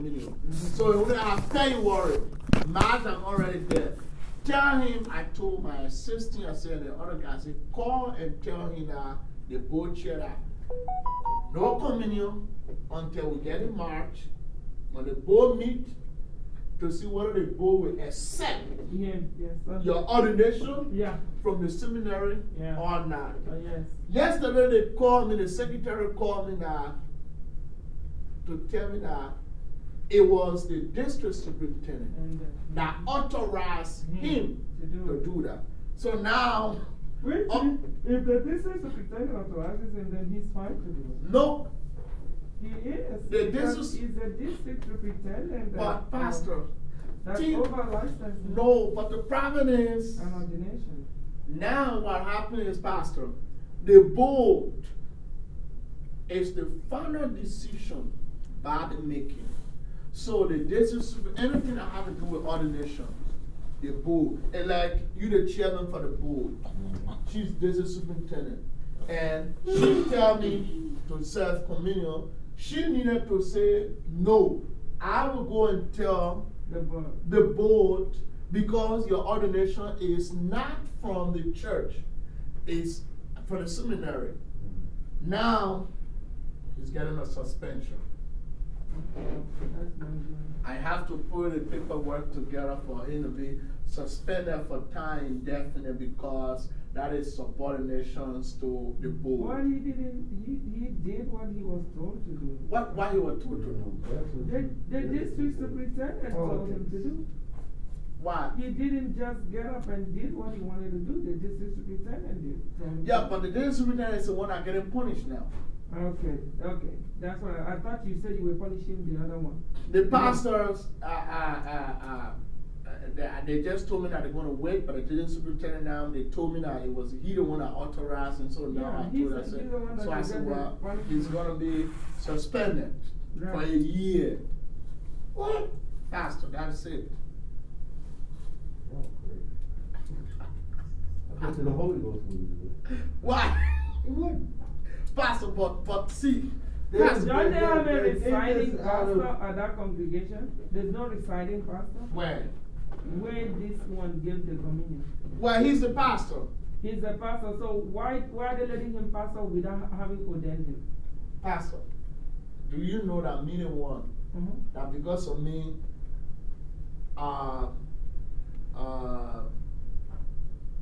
communion. So tell you, worry, Matt, I'm already there. Tell him I told my assistant, I said, the other guy, I said, call and tell him that the board chair no communion until we get in March. When the board meet, to see whether the board will accept Yeah, yes, your ordination Yeah, from the seminary Yeah. or not. uh, yes. Yesterday they called me, the secretary called me now to tell me that it was the district superintendent And uh, that authorized Hmm. him to do to do that. So now, Wait, Oh. if the district superintendent authorizes him, then he's fine to do it. no, He is. The district- He's a district superintendent. but uh, Pastor, That see- over license. no, but the problem is, An ordination. now what happened is, Pastor, the board is the final decision by the making. So the district, super- anything that have to do with ordination, the board, and like you the chairman for the board, she's district superintendent. And she tell me to serve communion, she needed to say, no, I will go and tell The board. the board because your ordination is not from the church, it's from the seminary. Mm-hmm. Now, he's getting a suspension. That's not good. I have to put the paperwork together for him to be suspended for time indefinite because that is subordinations to the Well, board. he didn't, he, he did what he was told to do. What, what you were told to do? The, the district superintendent told him to do. Why? He didn't just get up and did what he wanted to do. The district superintendent did. Yeah, but the district superintendent is the one that getting punished now. Okay, okay. That's what I, I thought you said you were punishing the other one. The pastors, uh, uh, uh, uh, they, they just told me that they're going to wait, but the district superintendent now, they told me that it was he the one that authorized, and so now Yeah, I told her, I said, he's the one that so I said, well, he's going to be suspended for a year. What? Pastor, that's it. Oh, great. I bet you the Holy Ghost wouldn't do it. Why? He wouldn't. Pastor, but, but see, There's- Pastor, Don't they have a There- there- residing there's of- pastor at that congregation? There's no residing pastor? where? Where this one gave the communion? Well, he's the pastor. He's a pastor, so why, why are they letting him pastor without having ordained him? Pastor, do you know that meaning one? Mhm. that because of me, uh, uh,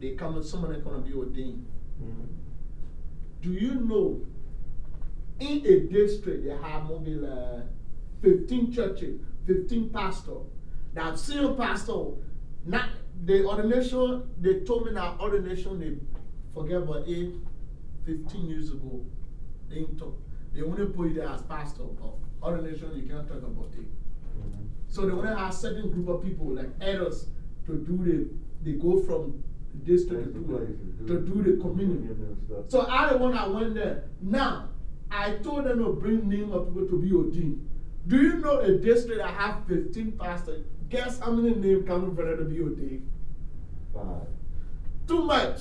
they come, someone going to be ordained. Do you know in a district they have maybe like 15 churches, 15 pastors. That same pastor, not the ordination, they told me that ordination, they forget about it 15 years ago. They talk. They only put you there as pastor, but ordination, you can't talk about it. Mm-hmm. So they want to have certain group of people, like elders, to do the, they go from the district to do, the, to do the communion. So I the one that went there. Now, I told them to bring name of people to be ordained. Do you know a district that have 15 pastors? Guess how many names coming for them to be ordained? Five. Too much.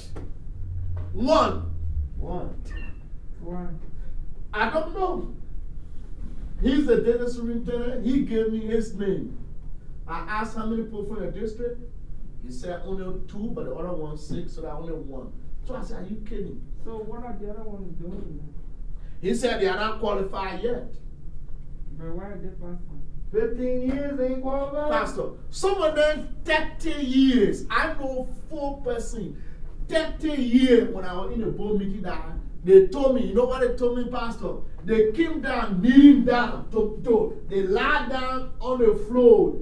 One. One. Why? I don't know. He's the data superintendent. He gave me his name. I asked how many people from the district. He said only two, but the other one six, so that only one. So I said, Are you kidding? So what are the other ones doing? then? He said they are not qualified yet. But why are they fasting? 15 years ain't qualified? Pastor, some of them 30 years. I know four person, 30 years when I was in a board meeting that they told me, you know what they told me, Pastor? They came down, kneeling down, to, to, they lie down on the floor.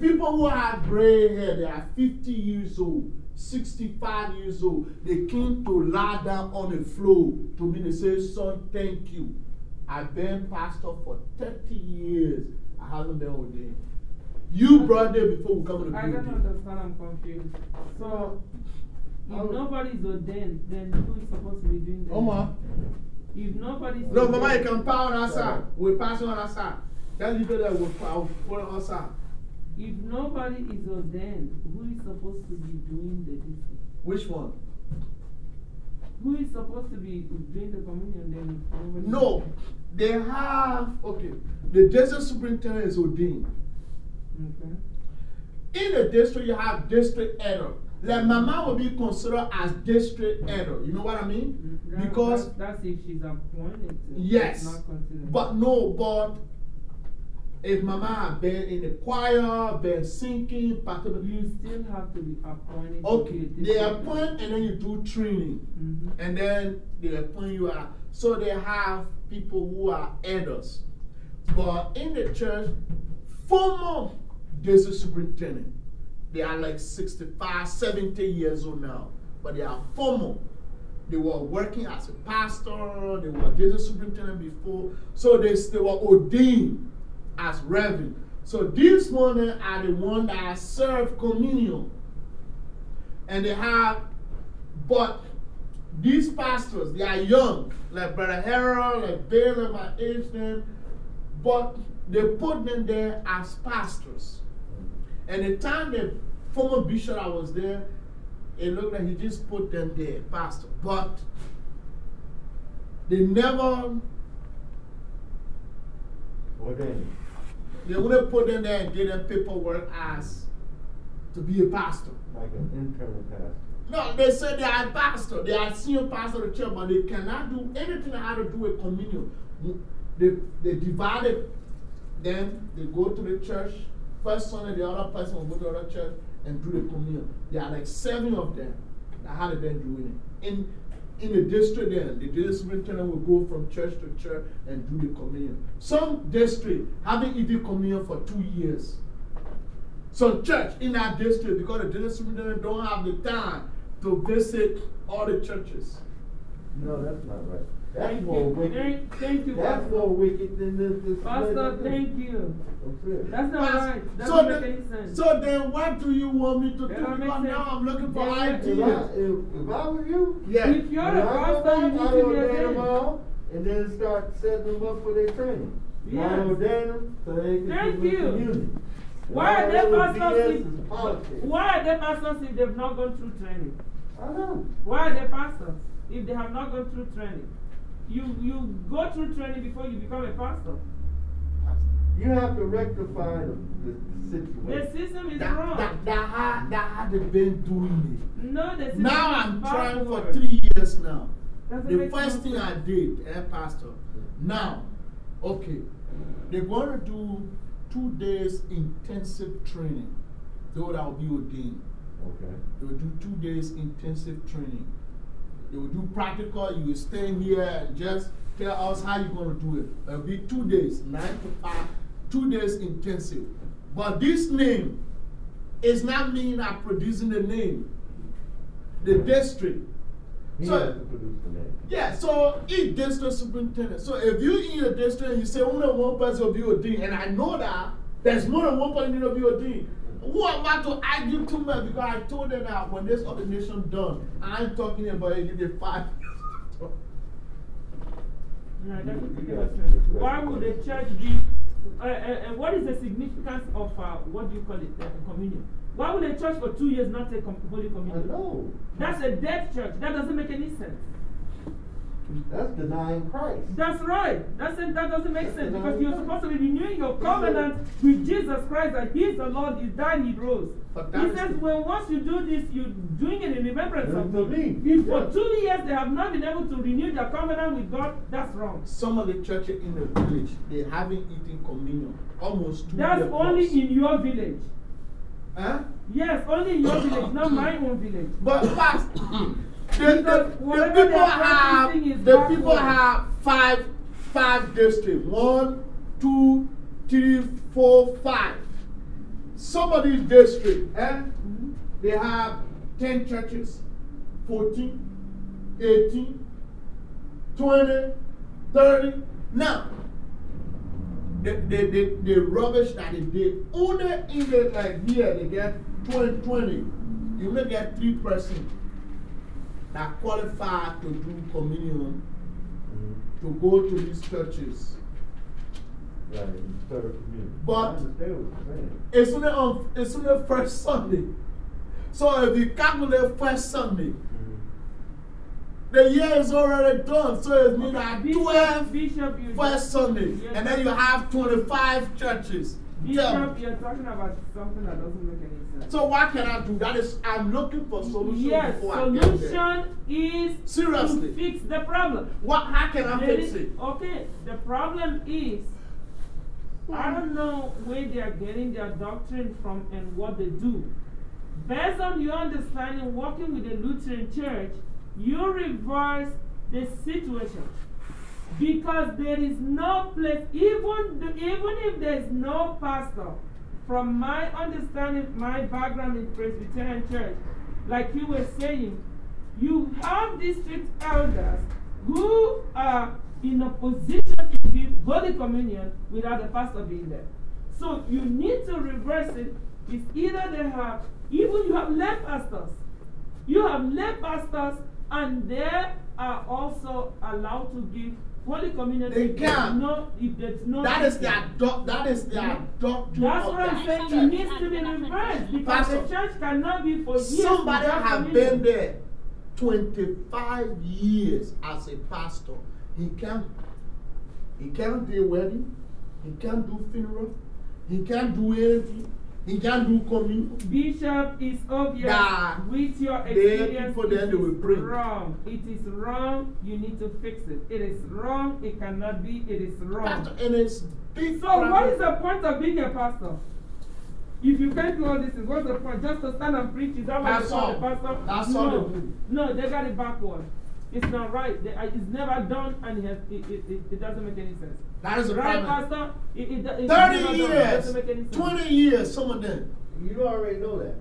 People who have gray hair, they are 50 years old, 65 years old. They came to lie down on the floor to me. They say, Son, thank you. I've been pastor for 30 years. I haven't been ordained. You brought them before we come to the I don't understand, I'm confused. So, if nobody's ordained, then who is supposed to be doing that? Oma. If nobody's No, ordained, Mama, you can power on that side. We're passing on that side. That leader that will power put on that side. If nobody is ordained, who is supposed to be doing the this? Which one? Who is supposed to be doing the communion then? if nobody is No. they have, okay, the district superintendent is ordained. Okay. In the district, you have district editor. Like mama will be considered as district editor. You know what I mean? Mm, that- Because, that- That's if she's appointed. Yes, but no, but if mama had been in the choir, been singing, particularly, You still have to be appointed. okay, they appoint and then you do training. Mhm. and then they appoint you out. So they have people who are elders. But in the church, former district superintendent, they are like 65, 70 years old now, but they are former. They were working as a pastor, they were district superintendent before, so they, they were ordained as reverend. So these ones are the ones that serve communion. And they have, but these pastors, they are young, like Brother Harold, like Bill, and my age but they put them there as pastors. And the time the former bishop that was there, it looked like he just put them there, pastor. But they never, Ordained. They wouldn't put them there and give them paperwork as to be a pastor. Like an internal pastor. No, they said they are pastor. They are senior pastor of the church, but they cannot do anything how to do with communion. They, they divide it, then they go to the church. First Sunday, the other person will go to the other church and do the communion. There are like seven of them that had been doing it. In, in the district, then, the district superintendent will go from church to church and do the communion. Some district haven't eaten communion for two years. Some church in that district, because the district don't have the time to visit all the churches. No, that's not right. That's Thank more you. wicked. Thank, thank you, That's Pastor. more wicked than this. this Pastor, thank you. That's not Pas- right. That so doesn't make then- any sense. So then, what do you want me to do? That don't make Because now. I'm looking for That- If I, ideas. if, if I were you, Yeah. If you're a a I pastor, you I'd need to be ordain them all and then start setting them up for their training. Yes. I'd ordain them so they can Thank you. communion. Why are they that other pastors BS if, why are they pastors if they've not gone through training? I know. Why are they pastors if they have not gone through training? You, you go through training before you become a pastor. You have to rectify the, the, the The system is That, wrong. that, that, had, that had been doing it. no, the system Now is I'm trying for backward. three years now. Doesn't The first no thing I did, eh, Pastor, now, okay, they're going to do two days intensive training. Those that will be ordained. Okay. They will do two days intensive training. They will do practical. You will stay here and just tell us how you're going to do it. It will be two days, nine to five, two days intensive. But this name is not me that producing the name. The district. He So- has to produce the name. Yeah, so each district superintendent. So if you in your district and you say only one person will be ordained, and I know that there's more than one person will be ordained. Who am I to argue too much because I told them that when this ordination done, I'm talking about it in the five. No, it doesn't make You any got to sense. correct Why would the church be, uh, uh, uh, what is the significance of, uh, what do you call it, uh, communion? Why would a church for two years not take com Holy Communion? know. That's a dead church. That doesn't make any sense. That's denying Christ. That's right. That's it, that doesn't make That's sense because you're thing. supposed to be renewing your covenant with Jesus Christ that He's the Lord, He died, He rose. He says, the- when once you do this, you're doing it in remembrance of Remember me. me. If for two years they have not been able to renew their covenant with God, that's wrong. Some of the churches in the village, they haven't eaten communion almost two That's years only plus. in your village. Huh? Yes, only in your village, not my own village. But fast. The, the, the people have the people have five five districts. One, two, three, four, five. Some of these districts, eh, they have 10 churches, 14, 18, 20, 30. Now, the, the, the, the rubbish that they did, only in the like here, they get 20, 20. You only get 3% that qualify to do communion Mhm. to go to these churches. Right, you serve community. But- I understand what you're saying. It's only, on, it's only first Sunday. So if you calculate first Sunday, Mhm. the year is already done. So it means that Bishop, 12 Bishop, you first Sunday, Yes. and then you have 25 churches. Tell me. Bishop, you're talking about something that doesn't make any sense. So what can I do? That is, I'm looking for solution yes, before I get there. solution is Seriously. to fix the problem. What, how can I There fix is- it? Okay, the problem is, I hmm. don't know where they are getting their doctrine from and what they do. Based on your understanding, working with the Lutheran Church, you reverse the situation. Because there is no place, even, the, even if there is no pastor, from my understanding, my background in Presbyterian Church, like you were saying, you have district elders who are in a position to give Holy Communion without the pastor being there. So you need to reverse it. It's either they have, even you have lay pastors. You have lay pastors, and they are also allowed to give Holy Communion. They can. No, if there's no. That is teaching. their, doc, that is their doctrine. That's of what I'm saying. church. It needs to be reversed because Pastor, the church cannot be for years. Somebody without have communion. been there 25 years as a pastor. He can't, he can't do wedding. He can't do funeral. He can't do anything. He can't do communion. Bishop is obvious Nah. with your experience. people then they will bring. wrong. It is wrong. You need to fix it. It is wrong. It cannot be. It is wrong. Pastor, and it's big. So, what is the point of being a pastor? If you can't do all this, what's the point? Just to stand and preach? Is that what they call all. the pastor? That's no. all they do. No, they got it backward. It's not right. They, it's never done and it, has, it, it, it doesn't make any sense. That is the right, problem. Pastor? It, it, it's 30 never. It years, doesn't make any sense. 20 years, some of them. You already know that.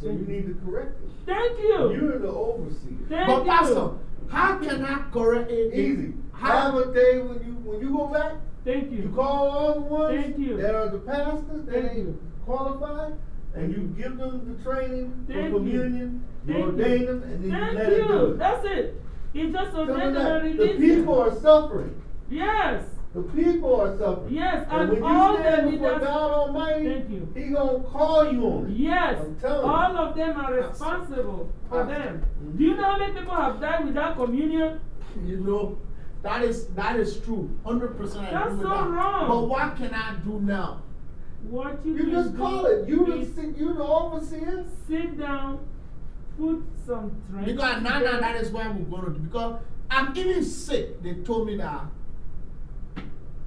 So you mm. need to correct it. Thank you. You're the overseer. Thank But you. Pastor, how can I correct it? Easy. How, Have a day when you when you go back, Thank you. you call all the ones Thank you. that are the pastors that Thank ain't you. qualified, and you give them the training Thank for you. communion, you Thank ordain them, and then you Thank let it do you. it. That's it. It's just Tell them ordained that. and The released. people are suffering. Yes. The people are suffering. Yes, and and when you all the stand before God Almighty, Thank you. He gonna call you on it. Yes, you. all of them are responsible for them. Mm-hmm. Do you know how many people have died without communion? you know, that is, that is true. 100% I That's so that. wrong. But what can I do now? What you, You just call it. You the is you the overseer. sit down, put some training. Because now, now that is what we're going to do. Because I'm even sick. They told me that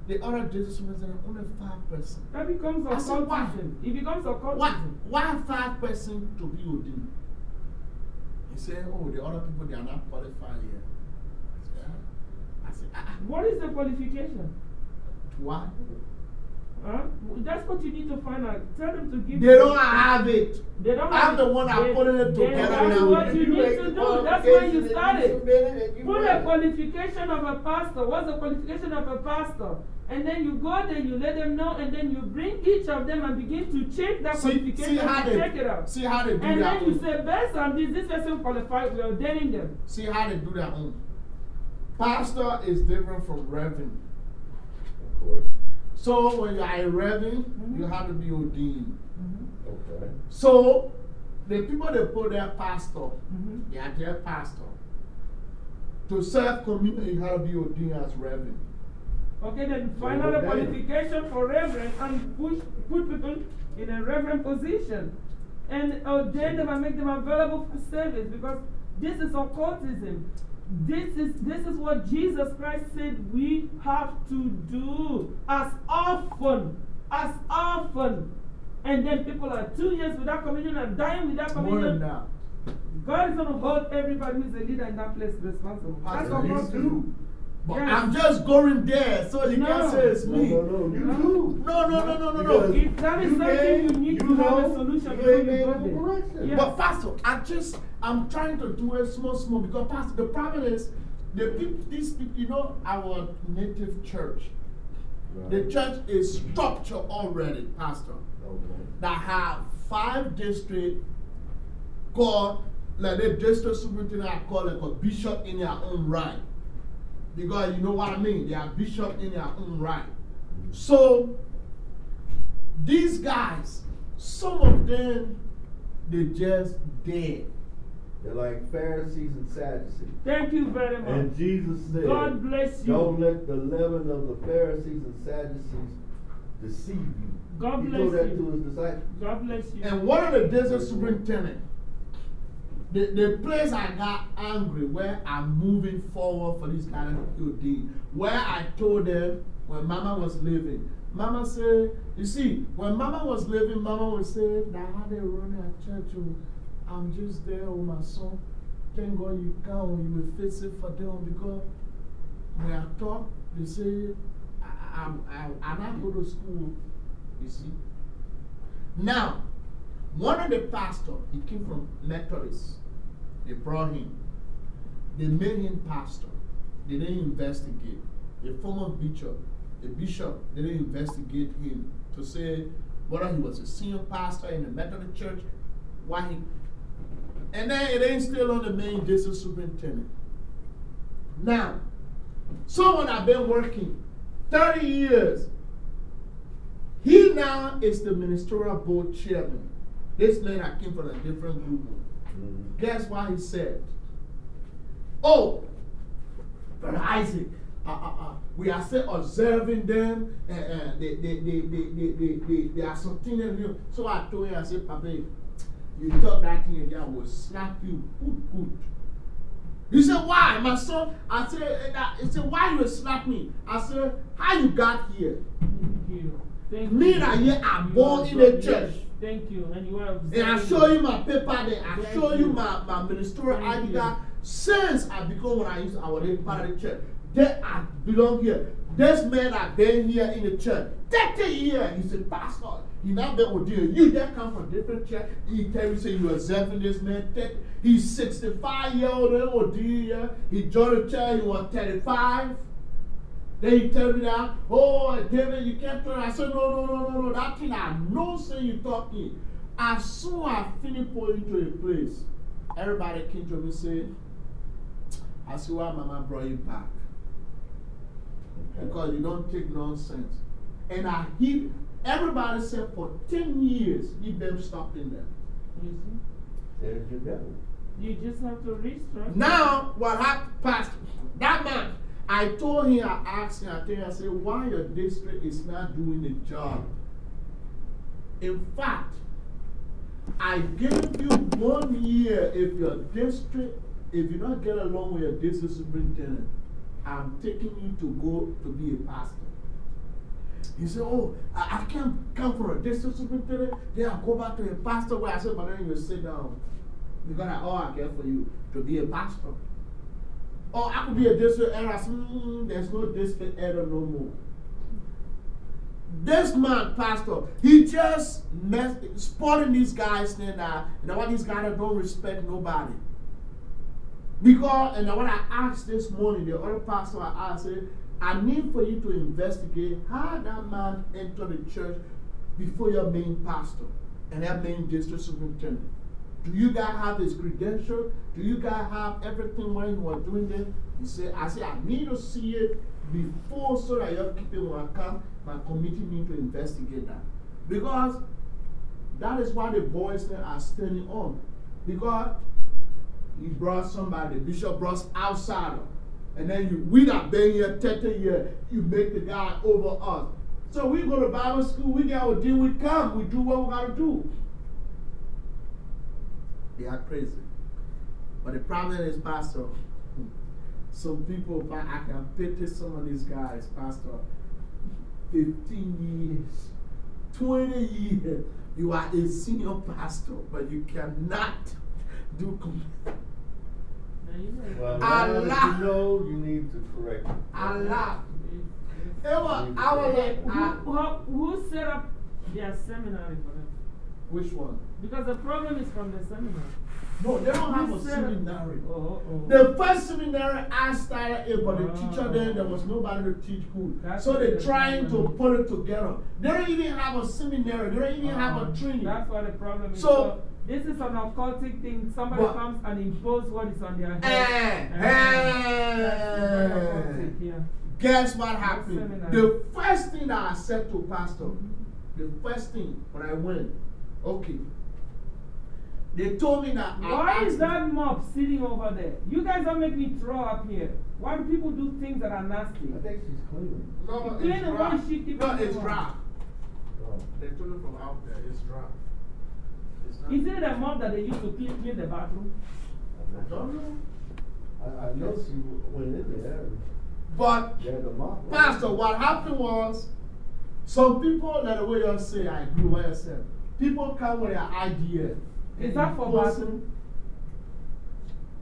the other Jesus was there only five person. That becomes I said, why? It becomes occultism. why five person to be ordained? He said, oh, the other people, they are not qualified yet. I said, ah. I said, ah, ah. What is the qualification? why? Huh? That's what you need to find out. Tell them to give They you- don't have it. They don't I'm have the it. one that putting it together That's now. what you need to the do. That's why you started. Put a qualification of a pastor. What's the qualification of a pastor? And then you go there, you let them know, and then you bring each of them and begin to check that See, qualification see how and they, check it out. see how they do And that. And then you say, based on this, this person qualified, we are ordaining them. See how they do their own. Pastor is different from reverend. Of course. So when you are a reverend, Mhm. you have to be ordained. Okay. So the people they put their pastor, Mhm. they are their pastor. To serve communion, you have to be ordained as reverend. Okay, then find out a qualification for reverend and push, put people in a reverend position. And ordain them and make them available for service because this is occultism. This is, this is what Jesus Christ said we have to do as often, as often. And then people are two years without communion and dying without communion. God is going to hold everybody who's a leader in that place responsible. That's Pastor, you occultism. But Yes. I'm just going there, so you No. can't say it's me. no, no, you No. do. No, no, no, no, no, no. If that is you something came, you need you to have a solution you before you made go no there. correction. Yes. But Pastor, I just, I'm trying to do it small, small because Pastor, the problem is, the people, these people, you know, our native church, the church is structured already, Pastor, Okay. that have five districts called, like the district superintendent are called like a bishop in their own right. Because you know what I mean? They are bishop in their own right. Mm-hmm. So, these guys, some of them, they're just dead. They're like Pharisees and Sadducees. Thank you very much. And Jesus said, God bless you. Don't let the leaven of the Pharisees and Sadducees deceive you. God he bless told that you. to his disciples. God bless you. And one of the desert superintendent, the, the place I got angry where I'm moving forward for this kind of QD, where I told them when Mama was living, Mama said, you see, when Mama was living, Mama would say, now how they run at church, oh, I'm just there with my son. Thank God you come, oh, you will fix it for them because when I talk, they say, I, I, I, not go to school, you see. Now, one of the pastors, he came from Methodist. They brought him. They made him pastor. They didn't investigate. A former bishop, the bishop they didn't investigate him to say whether he was a senior pastor in the Methodist church, why he. And then it ain't still on the main district superintendent. Now, someone I've been working 30 years he now is the ministerial board chairman. This man I came from a different group. Mm-hmm. Guess what he said? Oh, Brother Isaac, uh, uh, uh, we are still observing them, and uh, they, they, they, they, they, they, they, they are something new. So I told him, I said, Papa, you talk that thing again, I will slap you. Good, good. He said, Why? My son, I said, uh, he said, Why you slap me? I said, How you got here? Thank you. Thank Me you. that here are You born in the so- church. Thank you. And you are And I show you my paper there. I Thank show you you. my, my ministerial card. Since I become when I used to, I was in part of the church. Then I belong here. This man I've been here in the church. 30 years. He's a pastor. He not been with you. You that come from different church. He tell you say you observing this man. 30 He's 65 year old in OD here. He joined the church. He was 35. Then he tell me that, oh, David, you can't turn. I said, no, no, no, no, no. That thing I know, say you talking. As soon as I finish pulling to a place, everybody came to me and say, I see why mama brought you back. Because you don't take nonsense. And I he everybody said for 10 years, he been stopping them. You see? There's your devil. You just have to restructure. Now, what happened, Pastor? That man, I told him, I asked him, I tell him, I said, why your district is not doing the job? In fact, I gave you one year if your district, if you don't get along with your district superintendent, I'm taking you to go to be a pastor. He said, Oh, I, I can't come from a district superintendent, then I go back to a pastor where I said, But then you sit down. Because I, all I care for you to be a pastor. Or I could be a district said, mm, There's no district elder no more. This man, pastor, he just mess, spoiling these guys that, you know what, these guys don't respect nobody. Because, and what I asked this morning, the other pastor I asked, I need for you to investigate how that man entered the church before your main pastor and that main district superintendent. Do you guys have his credential? Do you guys have everything when you are doing this? He said, I said, I need to see it before so that you're keeping one account. My committee need to investigate that. Because that is why the boys are standing on. Because he brought somebody, the bishop brought outsider. And then you, we that been here 30 years, you make the guy over us. So we go to Bible school, we got to deal with come, we do what we got to do. They are crazy. But the problem is, Pastor, some people, I can pity some of these guys, Pastor. 15 years, 20 years, you are a senior pastor, but you cannot do. com- Now you know. Well, Allah. now that you know, you need to correct it. Allah. It was, I was like, I, who, who set up their seminary for them? which one? Because the problem is from the seminar. No, they don't have a seminary. Oh, oh. The first seminary I started it, but the teacher then, there was nobody to teach good. That's So they're trying to put it together. They don't even have a seminary, they don't even have Uh-huh. a training. That's what the problem is. So- this is an occultic thing. Somebody But- comes and imposes what is on their head. Eh, eh. occultic, yeah. Guess what happened? seminary. The first thing that I said to Pastor, the first thing when I went, okay, They told me that. I Why is that mop sitting over there? You guys don't make me throw up here. Why do people do things that are nasty? I think she's cleaning. No, no, Clean it's dry. one she keep No, it's dry. Oh. They told me from out there, it's dry. It's not. Is it a mop that they use to clean, clean the bathroom? I don't know. I, I know she went in there. But, There's a mop. Pastor, what happened was, some people, like the way you say, I agree with what you said. People come with an idea. Is that for bathroom?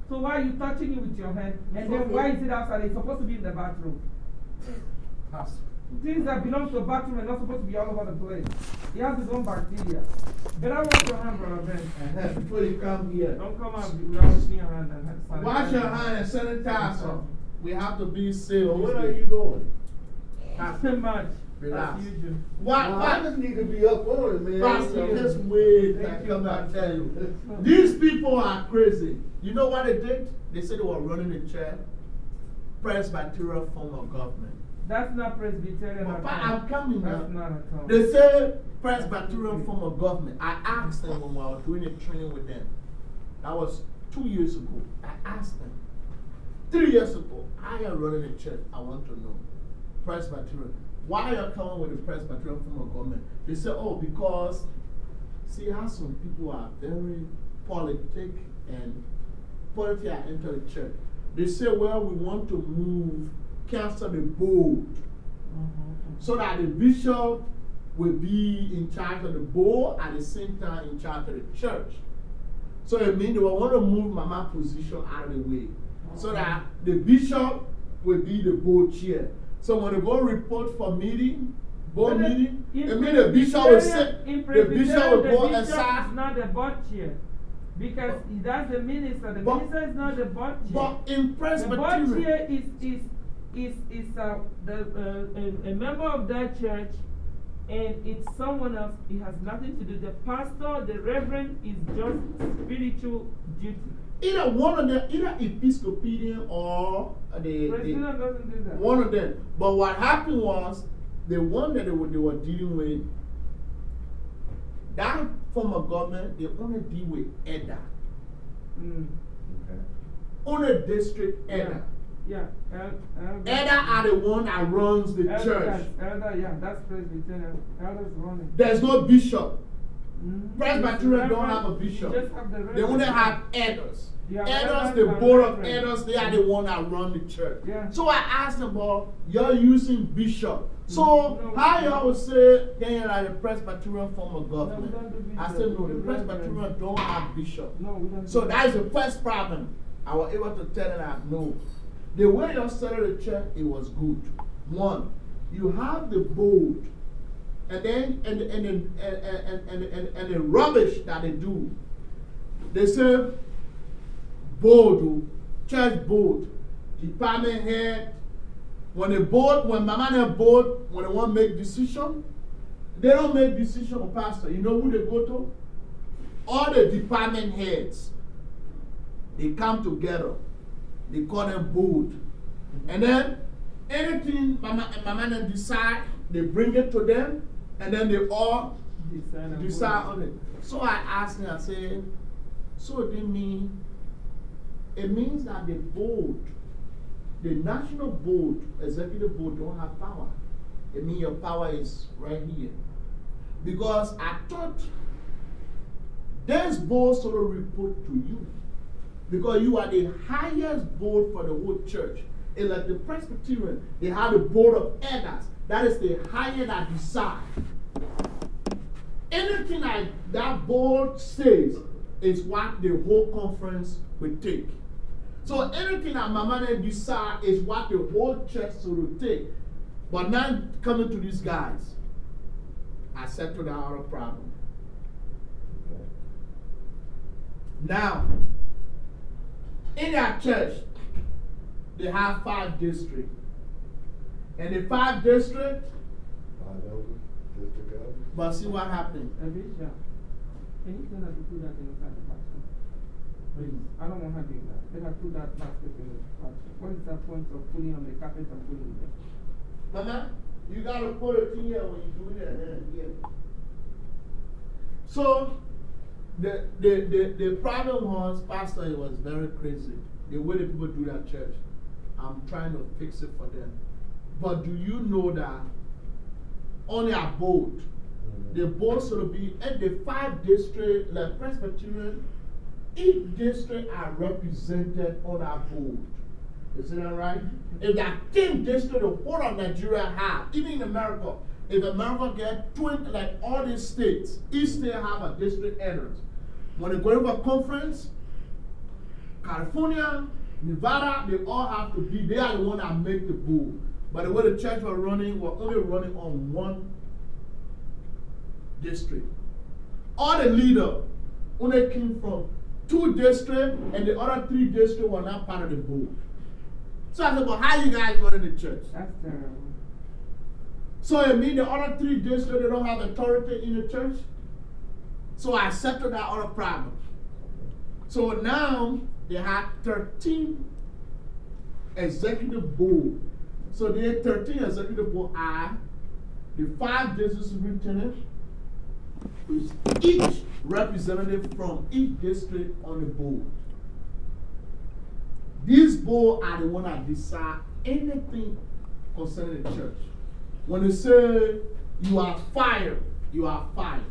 So why are you touching it with your hand? And then why is it outside? It's supposed to be in the bathroom. Pastor. Things that belong to a bathroom are not supposed to be all over the place. It has its own bacteria. Better wash your hand, brother Ben. Before you come here. Don't come out without washing your hand and hand Wash your sanitize. hand and sanitize. them. We have to be safe. Where are you going? Not Too much. Relax. Why, Well, why, need to be up on it, man. Pastor, wait. Thank I come and tell you. These people are crazy. You know what they did? They said they were running a church, Presbyterian form of government. That's not Presbyterian at. I'm coming That's now. not at all. They say Presbyterian form of government. I asked them when I was doing a training with them. That was two years ago. I asked them. Three years ago, I am running a church. I want to know. Presbyterian. Why are you coming with the Presbyterian form of government? They say, oh, because, see how some people are very politic and politics are into the church. They say, well, we want to move, cancel the board Mhm. so that the bishop will be in charge of the board at the same time in charge of the church. So it means they will want to move Mama position out of the way so that the bishop will be the board chair. So when they go report for meeting, board But meeting, in it means the bishop will sit, the bishop will the go bishop aside. is not the board chair. Because that's the minister. The But- minister is not the board chair. But in The board chair is, is, is, is uh, the, uh, a, a member of that church and it's someone else. It has nothing to do. The pastor, the reverend is just spiritual duty. either one of them, either Episcopalian or the, the Presbyterian doesn't do that. One of them. But what happened was the one that they were, they were dealing with, that form of government, they only deal with EDA. Mm. Okay. Only district EDA. Yeah. El, elder. EDA are the one that runs the Elder, church. Elder, yeah, that's Presbyterian. Elders running. There's no bishop. Presbyterian don't have a bishop. have the They only have elders. Elders, the board of elders, they are the one that run the church. Yeah. So I asked them, well, you're using bishop. So No, how no. y'all would say then you're like a Presbyterian form of government? don't I said, no, the. Presbyterian don't have bishop. No. So that is the first problem. I was able to tell them that no. The way you started the church, it was good. One, you have the board, and then and and and and, and, and, and, the rubbish that they do. They say board, oh, church board, department head. When the board, when and the board, when they want to make decision, they don't make decision, oh, pastor. You know who they go to? all the department heads, they come together. They call them board. And then anything and Mama decide, they bring it to them, and then they all Decide on decide board. on it. So I asked him, I said, so it mean, it means that the board, the national board, executive board don't have power. It means your power is right here. Because I thought this board sort of report to you. Because you are the highest board for the whole church. And like the Presbyterian, they have a board of elders. That is the higher that desire. Anything that that board says is what the whole conference will take. So anything that Mama and decide is what the whole church will take. But now coming to these guys, I settled other problem. Now, in that church, they have five districts. And the five district. Five elders, district elders. but see what happened. A bishop. Can you tell her to put that inside the basket? Please. I don't want her doing that. Let her put that basket in the basket. What is the point of putting on the carpet and putting it there? Mama, you gotta put it in here when you do it here. So, the, the, the, the problem was, Pastor, it was very crazy. The way the people do that church. I'm trying to fix it for them. But do you know that on their board, Mm-hmm. the board should be at the five district, like Presbyterian, each district are represented on our board. Isn't that right? If that 10 district, the whole of Nigeria have, even in America, if America get 20, like all these states, each state have a district headers. When they go to a conference, California, Nevada, they all have to be, they are the one that make the board. But the way the church was running, we're only running on one district. All the leader only came from two districts, and the other three districts were not part of the board. So I said, but how you guys running the church? That's terrible. So it means the other three districts, they don't have authority in the church? So I settled that other problem. So now they have 13 executive board. So the 13 executive board are the five district superintendent, is each representative from each district on the board. These board are the one that decide anything concerning the church. When they say you are fired, you are fired.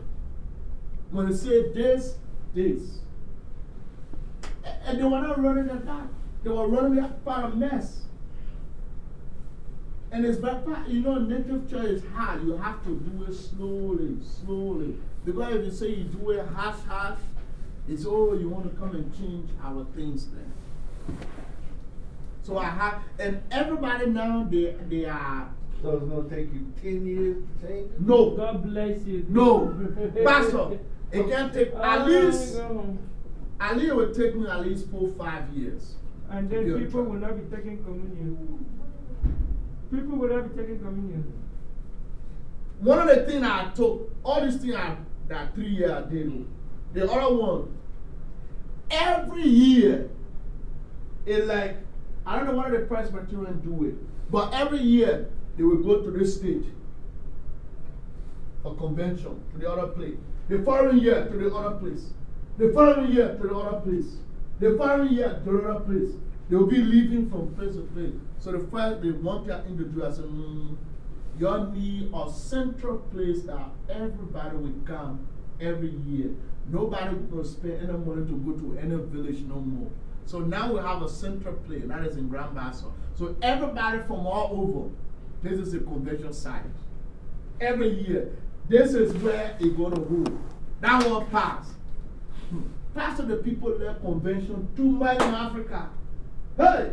When they say this, this. And they were not running it back. They were running it by a mess. And it's very, pa- you know, native church is hard. You have to do it slowly, slowly. Because if you say you do it half half, it's oh, you want to come and change our things then. So I have, and everybody now, they, they are, So it's gonna take you ten years to change it? no, God bless you. no, Pastor, it can take at least, at least it will take me at least four, five years. And then be people will not be taking communion. People not be taking communion. One of the things I took, all these things I, that three year I did, the other one, every year, it like, I don't know why the Presbyterian do it, but every year they will go to this state for convention to the other place. The following year to the other place. The following year to the other place. The following year to the other place. They will be leaving from place to place. So the first, they want thing I introduced, I said, mm, you need a central place that everybody will come every year. Nobody will spend any money to go to any village no more. So now we have a central place, that is in Grand Bassa. So everybody from all over, this is a convention site. Every year, this is where it's going to rule. That one pass. Hmm. Pastor, the people left convention too much in Africa. Hey!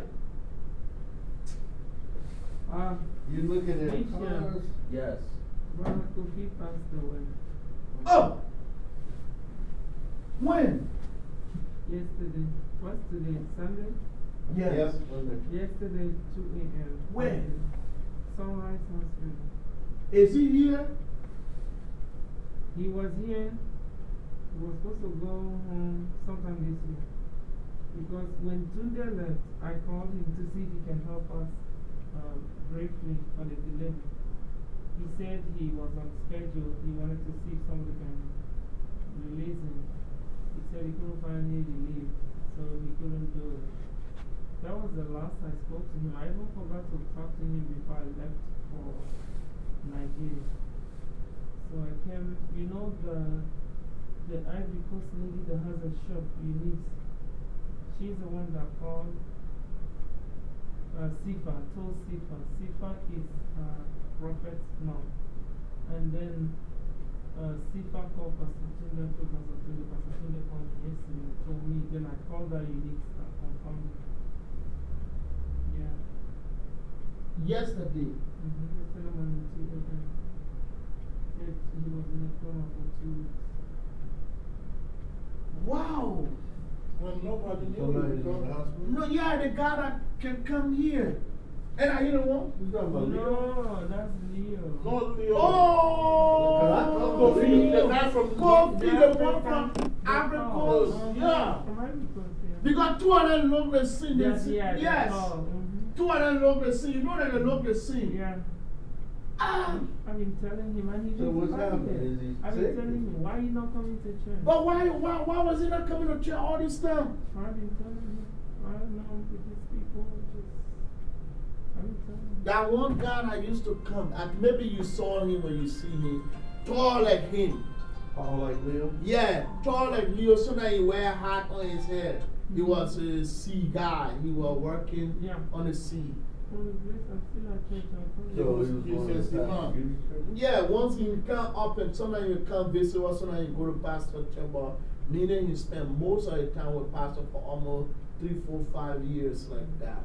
Ah, You look at it. you. Yes. Brother Kofi passed away Oh! When? yesterday. What's today? Sunday? Yes. Sunday. Yesterday, 2 a.m. Where? Sunrise Hospital. Is he here? He was here. He was supposed to go home sometime this year. Because when Tunde left, I called him to see if he can help us uh, briefly on the delivery. He said he was on schedule. He wanted to see if somebody can release him. He said he couldn't find any relief, so he couldn't do it. That was the last I spoke to him. I even forgot to talk to him before I left for Nigeria. So I came, you know, the, the Ivory Coast lady that has a shop, Eunice. She's the one that called uh, Sifa, told Sifa. Sifa is uh, Prophet's mom. And then uh, Sifa called Pastor Tunde to Pastor Tunde. Pastor Tunde called me yesterday and told me. Then I called that Eunice and confirmed it. Yeah. Yesterday. Mm -hmm. Yesterday morning, 2 a.m. He was in a coma for two weeks. Wow! When nobody knew Somebody he in was the hospital? No, yeah, the guy that can come here. And I, you know what? You talking about Leo? No, that's Leo. No, Leo. Oh! Because I thought Kofi, the guy from Kofi, the Africa. one from Ivory Coast. Yeah. From Ivory Coast, yeah. Because two of them look the same. Yes, Yes. Oh, mhm. Two of them look the same. You know that they look the same. Yeah. Ah, I've been telling him, and he So didn't what's happening? it. Is he I've been telling him, why are you not coming to church? but why, why, why was he not coming to church all this time? I've been telling him, I don't know, with these people, just, I've been telling him. That one guy that used to come, and maybe you saw him when you see him, tall like him. All like Leo? Yeah, tall like Leo, so that he wear a hat on his head. He was a sea guy. He was working Yeah. on the sea. Grace, I'm still at church, I'm So you. was he going says to the Pastor mom. Judy's church? Yeah, once you come up and sometimes you come visit us, sometimes you go to Pastor Chamber. Meaning he spent most of the time with Pastor for almost three, four, five years like that.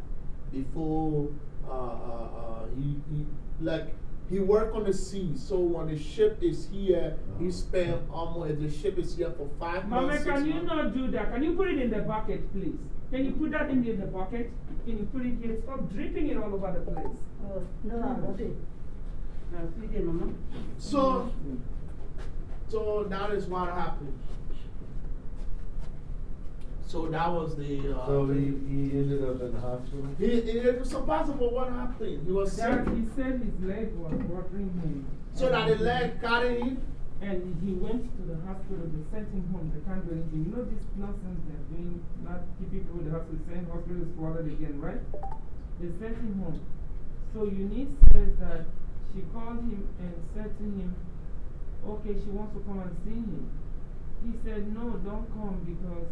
Before uh, uh, uh, he, he, like, he worked on the sea. So when the ship is here, he spent almost, if the ship is here for five Mama, months. six can you months. not do that? Can you put it in the bucket, please? Can you put that in the, the bucket? Can you put it here? Stop dripping it all over the place. Oh, no, I want it. It, mama. So, so that is what happened. So that was the. Uh, So he, he ended up in the hospital? He, it was impossible what happened. He was sick. He said his leg was bothering him. So that the leg carried him. And he went to the hospital, they sent him home, they can't do anything. You know this nonsense they're doing, not keeping people in the hospital, saying hospital is flooded again, right? They sent him home. So Eunice says that she called him and said to him, okay, she wants to come and see him. He said, no, don't come because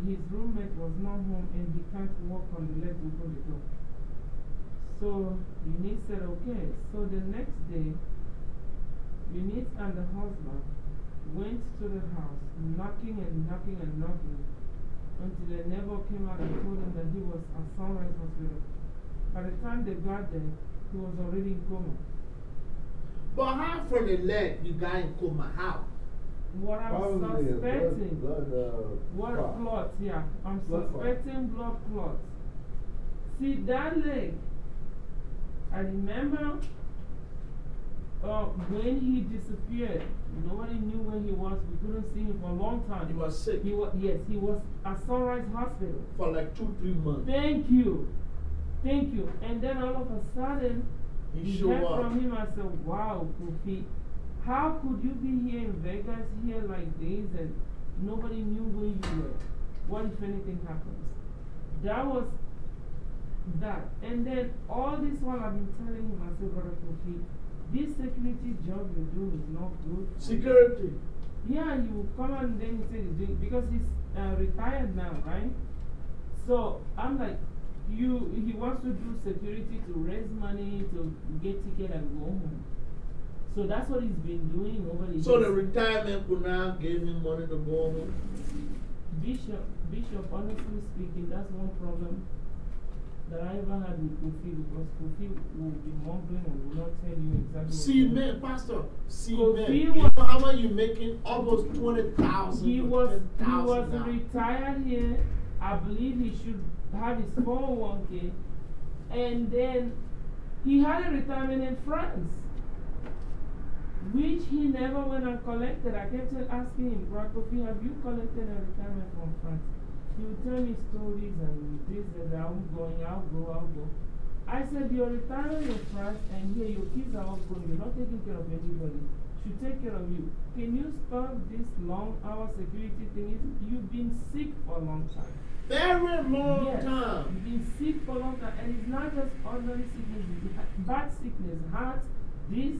his roommate was not home and he can't walk on the leg to open the door. So Eunice said, okay. So the next day, Eunice and the husband went to the house, knocking and knocking and knocking until the neighbor came out and told him that he was at Sunrise Hospital. By the time they got there, he was already in coma. But how from the leg you got in coma? How? What I'm Probably a blood, suspecting, blood, uh, what clot. clots, yeah, I'm Blood clot. suspecting blood clots. See, that leg, I remember uh, when he disappeared, nobody knew where he was. We couldn't see him for a long time. He was sick He was, yes, he was at Sunrise Hospital. for like two, three months. Thank you. Thank you. And then all of a sudden, He we showed heard up. from him. I said, Wow, Kofi, how could you be here in Vegas here like this and nobody knew where you were? What if anything happens? That was that. And then all this while I've been telling him, I said, Brother Kofi, this security job you do is not good. Security. Yeah, you come and then he said he's doing because he's uh, retired now, right? So I'm like, you, he wants to do security to raise money to get ticket and go home. So that's what he's been doing over the So the retirement could now give him money to go home. Bishop, Bishop, honestly speaking, that's one problem that I ever had with Kofi because Kofi will be mumbling and will not tell you exactly See, man, Pastor, see, Kofi man. You was- know how much you making? Almost 20000 He was, he was now. retired here. I believe he should have his 401k. And then he had a retirement in France, which he never went and collected. I kept asking him, Rakofi, have you collected a retirement from France? He would tell me stories and this and that. I'm going, I'll go, I'll go. I said, You're retiring in France, and here your kids are all grown. You're not taking care of anybody. Should take care of you. Can you stop this long hour security thing? You've been sick for a long time. Very long Yes, time. You've been sick for a long time, and it's not just ordinary sickness, it's bad sickness, heart, this.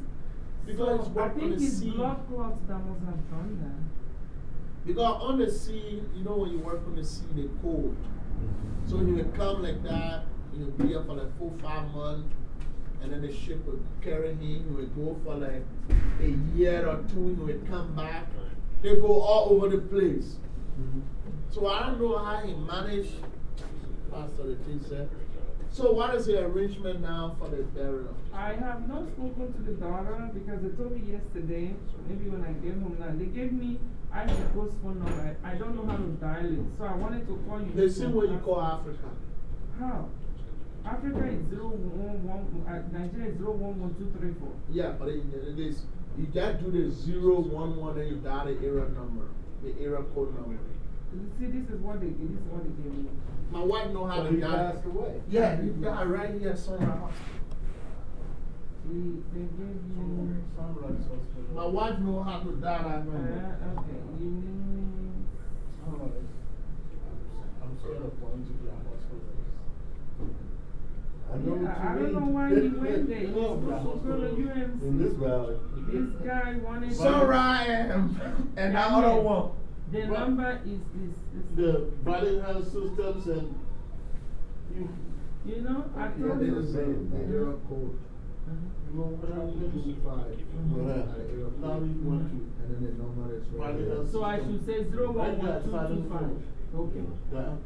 Because so it's I on think the it's sea. blood clots that must have done that. Because on the sea, you know, when you work on the sea, they cold. Mm-hmm. So he would come like that, he would be here for like four, five months, and then the ship would carry him. He would go for like a year or two, he would come back. They go all over the place. Mm-hmm. So I don't know how he managed, Pastor the teacher. So, what is the arrangement now for the burial? I have not spoken to the daughter because they told me yesterday, maybe when I get home now, they gave me I Coast phone number. I don't know how to dial it, so I wanted to call you. The same way you call Africa. How? Africa is 011, uh, Nigeria is 011234. Yeah, but it, it is, you just do the 011 and you dial the area number, the area code number. You See, this is what they, this is what they gave me. My wife know how So to die. dial. passed away. Yeah, he died right here somewhere. He, they gave you. Sunrise Hospital. My wife know how to die, that number. Uh, okay, you need. Sunrise. I'm scared of going to their hospitals. I know Yeah, I don't know why he went there. He was supposed to go to In this UMC. valley. This guy wanted. So I am, and the Yeah. other one. The What? number is, is, is. The Valley Health Systems and you, You know, I Yeah, told they you. the same, the area code. you know what happened? Two five. What happened? Area Now code. we want to. And then the number is right Valley there. Health So I should say zero one one two two five. Okay. Yeah. I'll.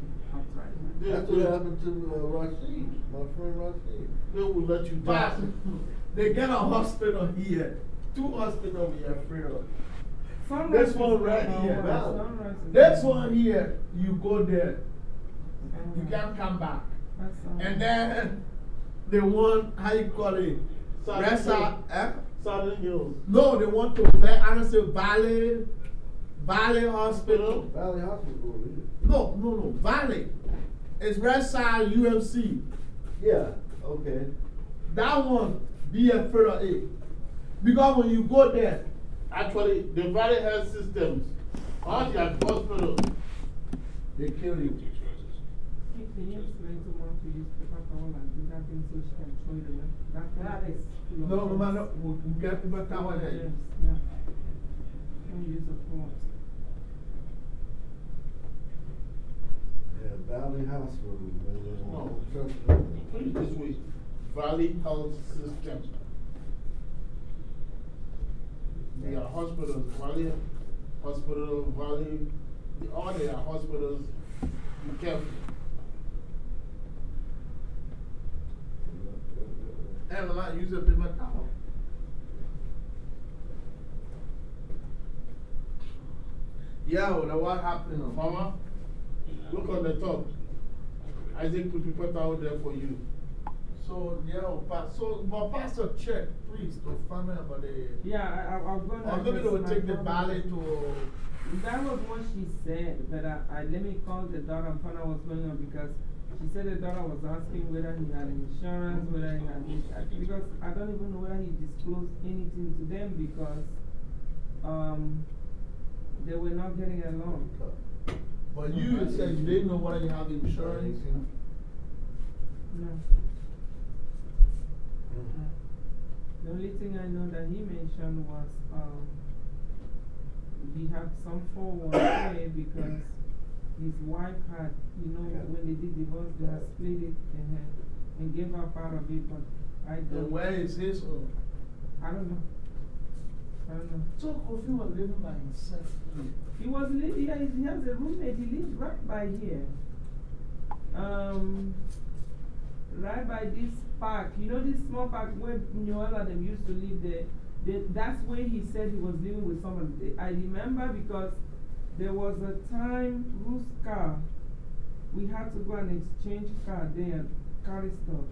They, That's what happened to uh, Rashid, my friend Rashid. they will let you But die. they get a hospital here, two hospitals we are afraid of. Sunrise This one is right number here, one. now. Sunrise This one here, you go there, you can't come back. And then the one, how you call it? Southern Resa, eh? Southern Hills. No, they want to, I don't say Valley, Valley Hospital. Valley Hospital. No, no, no, Valley. It's Reside UMC. Yeah, okay. That one, be afraid of it. Because when you go there, Actually, the Valley Health Systems, all their hospitals, they kill you. Can can you explain to use paper towel and do that thing so she can throw it away? That thing is No, no matter, we we get people Full towel of there. Yeah. Don't use a fork. Yeah, Valley Hospital, man. No. Trust put it this way, Valley Health System. Their hospitals, Valley Hospital, Valley, all their hospitals, be careful. And I'm not using paper towel. Yeah, well, now what happened? Mama, look on the top. Isaac put paper towel there for you. So, yeah, pa- so, but Pastor, check, please, to find out about the. Yeah, I, I, I was gonna. Or maybe they address will take the problem. valley to. That was what she said, but I, I let me call the daughter and find out what's going on because she said the daughter was asking whether he had insurance, whether he had this, because I don't even know whether he disclosed anything to them because um, they were not getting along. But you said you didn't know whether you have insurance. No. The only thing I know that he mentioned was um, he had some 401k because his wife had, you know, when they did divorce, they had split it and, had- and gave her part of it, but I don't, where is his home? I don't know. I don't know. So Kofi was living by himself. He was living, yeah, he has a roommate, he lives right by here. Um, right by this park, you know this small park where Noella them used to live there? They, that's where he said he was living with someone. I remember because there was a time, Ruth's car, we had to go and exchange car there and carry stuff.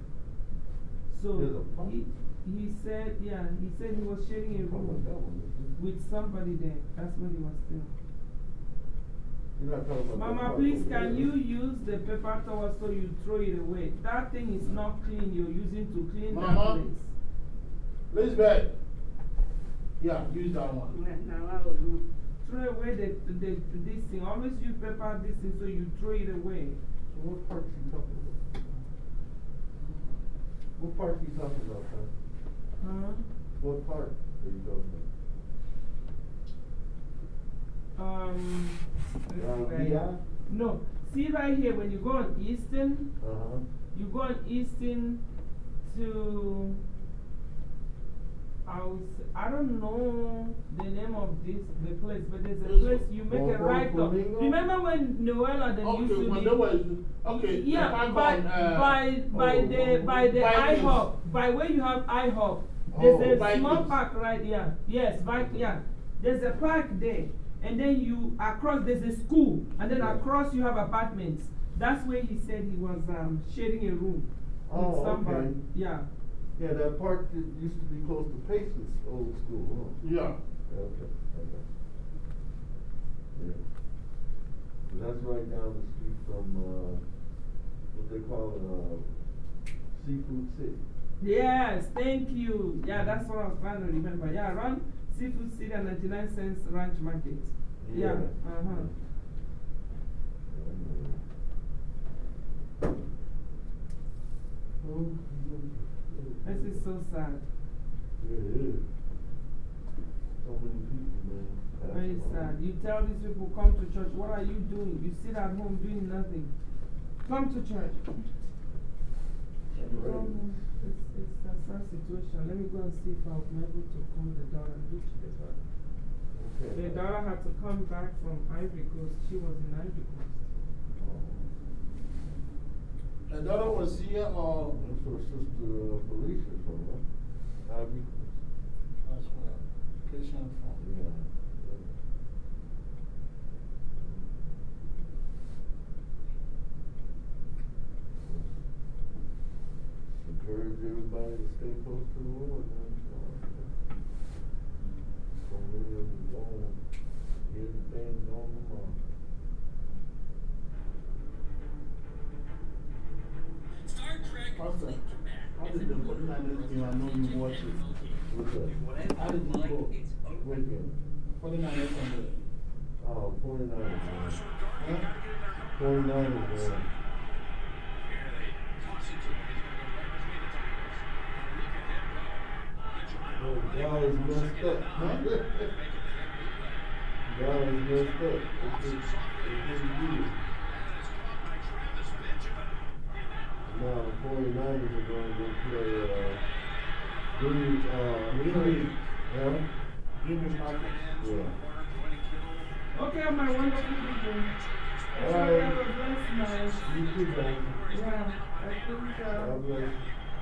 So There's a park? he, he said, yeah, he said he was sharing a room with somebody there. That's what he was doing. You're not talking about. that Mama, please, can you use the paper towel so you throw it away? That thing is not clean. You're using to clean that Mama? place. Elizabeth, yeah, use that one. Now, I was, mm, Throw away the, the, the, this thing. Always use paper this thing so you throw it away. So what park you talking about? What park you talking about, son? Huh? What part are you talking Um, let's see about? right Uh, here. No, see right here when you go on Eastern, Uh-huh. you go on Eastern to, I was, I don't know the name of this, the place, but there's a place you make a Bongo right up. Remember when Noella them used Okay, to when live? they were, okay. Yeah, park by, on, uh, by, by oh, the, by the Vikings. IHOP, by where you have IHOP. Oh, There's a small park right there. Yes, Vik yeah. There's a park there. And then you, across, there's a school. And then Yeah. across you have apartments. That's where he said he was um, sharing a room Oh, with somebody. okay. Yeah. Yeah, that park that used to be close to Pace's old school, huh? Yeah. Okay, okay. Yeah. So That's right down the street from, uh, what they call it, uh, Seafood City. Yes, thank you. Yeah, that's what I was trying to remember. Yeah, run seafood city at 99 cents ranch market. Yeah, Yeah. uh huh. Oh, This is so sad. Yeah, is. So many people, man. Very sad. You tell these people, come to church. What are you doing? You sit at home doing nothing. Come to church. Right. It's, it's a sad situation. Let me go and see if I'm able to call the daughter and reach the daughter. Okay. The daughter had to come back from Ivory Coast. She was in Ivory Coast. The daughter was here or? That's where Sister uh, Felicia from, huh? Ivy Coast. That's where Christian from. Yeah. Encourage everybody to stay close to the Lord, man. So many of them don't hear the things on the mark. Pastor, how did the 49ers game? I know you watch it. What's that? How did you go? Wicked. 49ers on the. Oh, forty-nine. Huh? Forty-nine is, God is messed up. Huh? God is messed up. Just, it's just weird. Now, the forty-niners are gonna go play, uh, Green, uh, Green, yeah? Give me Packers. Yeah. Okay, my wonderful people. All right. have a blessed night. You too, man. Yeah, I think, uh, God bless.